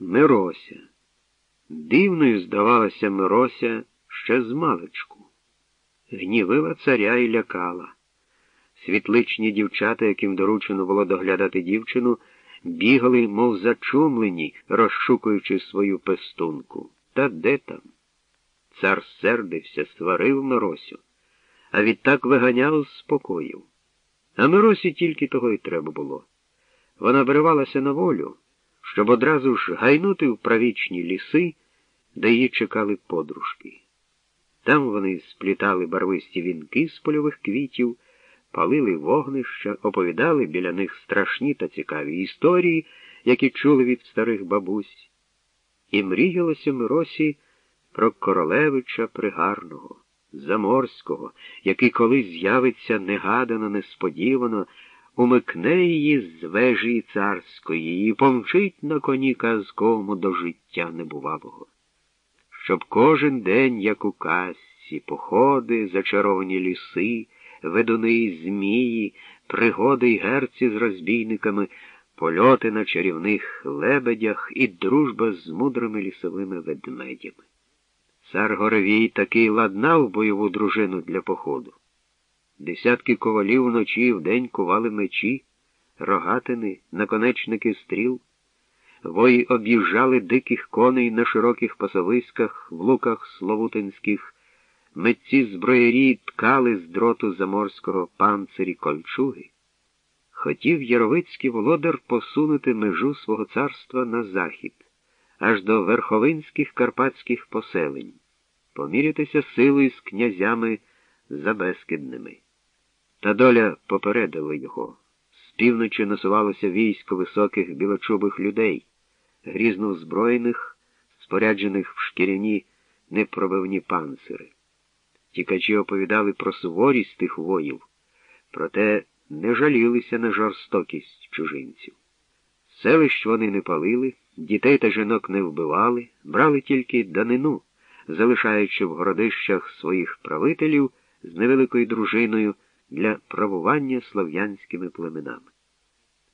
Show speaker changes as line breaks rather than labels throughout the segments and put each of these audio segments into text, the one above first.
Мирося. Дивною здавалася Мирося ще з маличку. Гнівила царя і лякала. Світличні дівчата, яким доручено було доглядати дівчину, бігали, мов зачумлені, розшукуючи свою пестунку. Та де там? Цар сердився, сварив Миросю, а відтак виганяв з спокою. А Миросі тільки того й треба було. Вона виривалася на волю, щоб одразу ж гайнути в правічні ліси, де її чекали подружки. Там вони сплітали барвисті вінки з польових квітів, палили вогнища, оповідали біля них страшні та цікаві історії, які чули від старих бабусь, і мріялося Миросі про королевича пригарного, заморського, який колись з'явиться негадано, несподівано, умикне її з вежі царської і помчить на коні казковому до життя небувалого. Щоб кожен день, як у казці, походи, зачаровані ліси, ведуни змії, пригоди й герці з розбійниками, польоти на чарівних лебедях і дружба з мудрими лісовими ведмедями. Цар Горовій таки ладнав бойову дружину для походу. Десятки ковалів вночі і вдень кували мечі, рогатини, наконечники стріл. Вої об'їжджали диких коней на широких пасовиськах, в луках словутинських, митці зброярі ткали з дроту заморського панцирі кольчуги. Хотів Яровицький володар посунути межу свого царства на захід, аж до верховинських карпатських поселень, помірятися силою з князями забескидними. Та доля попередила його. З півночі насувалося військо високих білочубих людей, грізно озброєних, споряджених в шкіряні непробивні панцири. Тікачі оповідали про суворість тих воїв, проте не жалілися на жорстокість чужинців. Селищ вони не палили, дітей та жінок не вбивали, брали тільки данину, залишаючи в городищах своїх правителів з невеликою дружиною для правування слов'янськими племенами.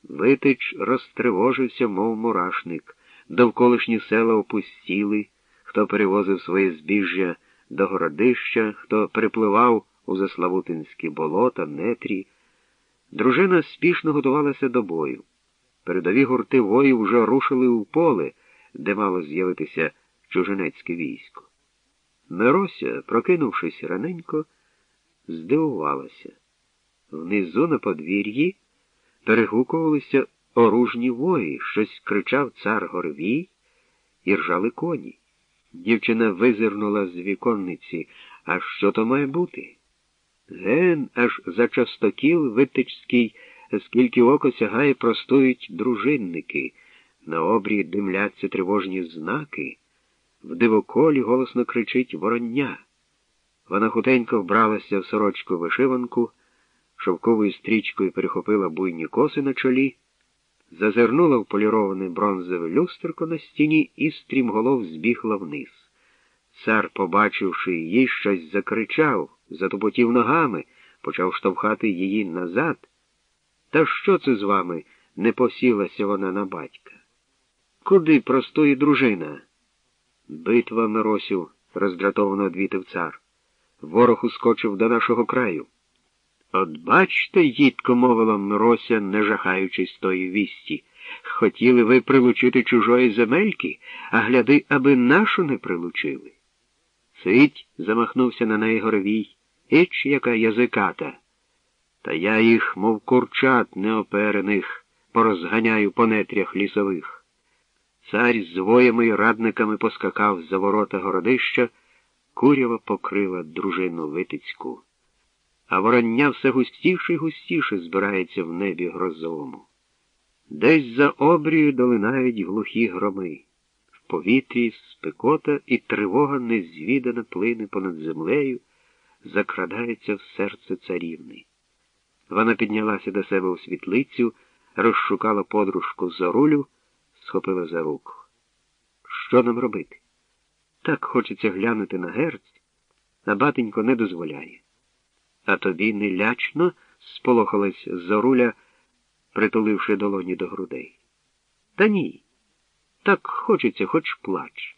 Витич розтривожився, мов мурашник, довколишні села опустіли, хто перевозив своє збіжжя до городища, хто перепливав у заславутинські болота, нетрі. Дружина спішно готувалася до бою. Передові гурти воїв вже рушили у поле, де мало з'явитися чужинецьке військо. Мирося, прокинувшись раненько, здивувалася. Внизу на подвір'ї перегукувалися оружні вої, щось кричав цар Горвій і ржали коні. Дівчина визирнула з віконниці. А що то має бути? Ген аж за частокіл витичський, скільки око сягає, простують дружинники, на обрі димляться тривожні знаки, в дивоколі голосно кричить вороння. Вона хутенько вбралася в сорочку вишиванку, шовковою стрічкою перехопила буйні коси на чолі, зазирнула в поліроване бронзове люстерко на стіні і стрімголов збігла вниз. Цар, побачивши її, щось закричав, затопотів ногами, почав штовхати її назад. Та що це з вами? не посілася вона на батька. Куди простої дружина? Битва Миросю, роздратовано одвітив цар. Ворог ускочив до нашого краю. От бачте, їдко, мовила Мирося, не жахаючись тої вісті. Хотіли ви прилучити чужої земельки, а гляди, аби нашу не прилучили. Сидь, замахнувся на неї горовій, іч яка язиката. Та я їх, мов курчат неоперених, порозганяю по нетрях лісових. Цар з воями й радниками поскакав за ворота городища, курява покрила дружину Витицьку а вороння все густіше й густіше збирається в небі грозовому. Десь за обрію долинають глухі громи. В повітрі спекота і тривога незвідана плине понад землею, закрадається в серце царівни. Вона піднялася до себе у світлицю, розшукала подружку зорулю, схопила за руку. Що нам робити? Так хочеться глянути на герць, а батенько не дозволяє. А тобі не лячно? сполохалась Зоруля, притуливши долоні до грудей. Та ні. Так хочеться, хоч плач.